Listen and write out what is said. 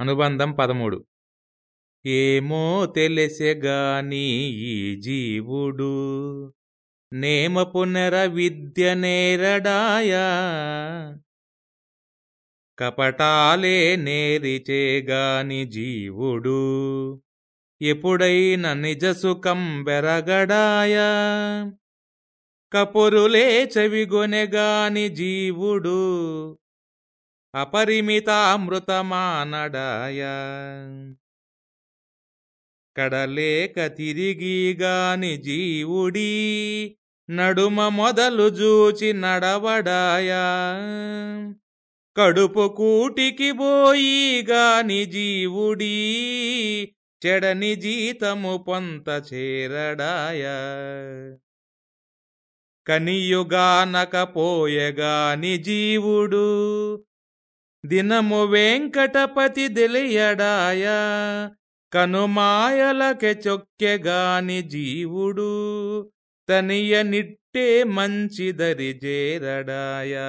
అనుబంధం పదమూడు. ఏమో తెలిసెగాని ఈ జీవుడు నేమ పునర విద్య నేరడాయా? కపటాలే నేరిచేగాని జీవుడు ఎప్పుడైన నిజ సుఖం బెరగడాయా కపురులే చెవిగొనెగాని జీవుడు అపరిమితామృతమానడాయ. కడలేక తిరిగిగాని జీవుడి నడుమ మొదలు జూచి నడవడాయా. కడుపు కూటికి పోయిగాని జీవుడి చెడని జీతము పొంత చేరడాయా. కనియుగానకపోయగాని జీవుడు దినము వెంకటపతి దిలియడాయ కనుమాయలకె చొక్కెగాని జీవుడు తనియ నిట్టే మంచిదరి చేరడాయా.